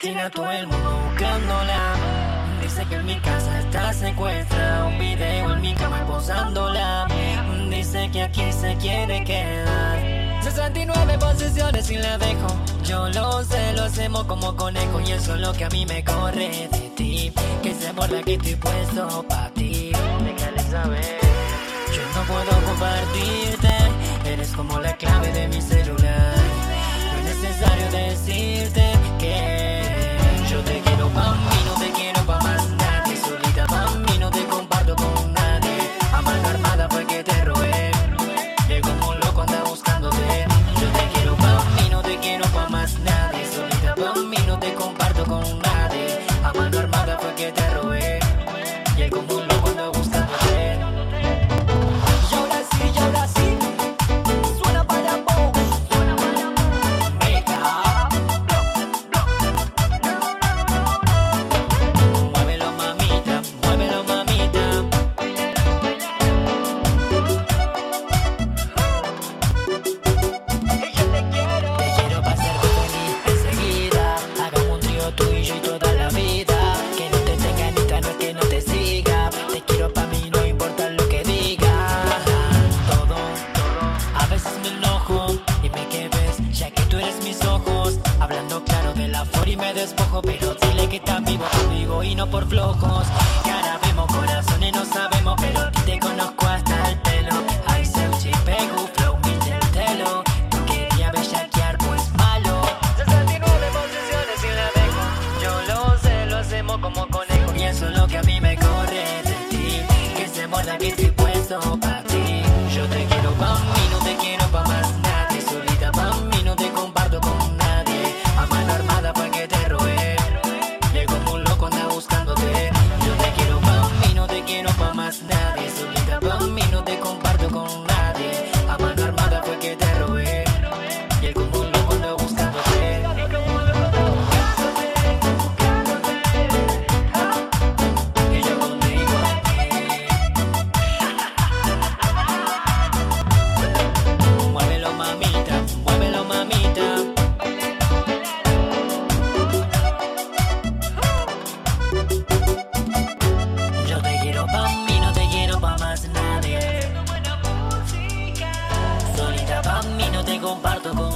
Tiene a todo el mundo buscándola. Dice que en mi casa está secuestrada. Un video en mi cama posándola. Dice que aquí se quiere quedar. 69 posiciones y la dejo. Yo lo sé, lo hacemos como conejo. Y eso es lo que a mí me corre de ti. Que se borra que estoy puesto pa' ti. Déjale saber. Yo no puedo compartirte. Eres como la clave de mi celular. No es necesario decirte despojo, pero dile que estás vivo conmigo y no por flojos. Que ahora vemos corazones, no sabemos, pero yo te comparto con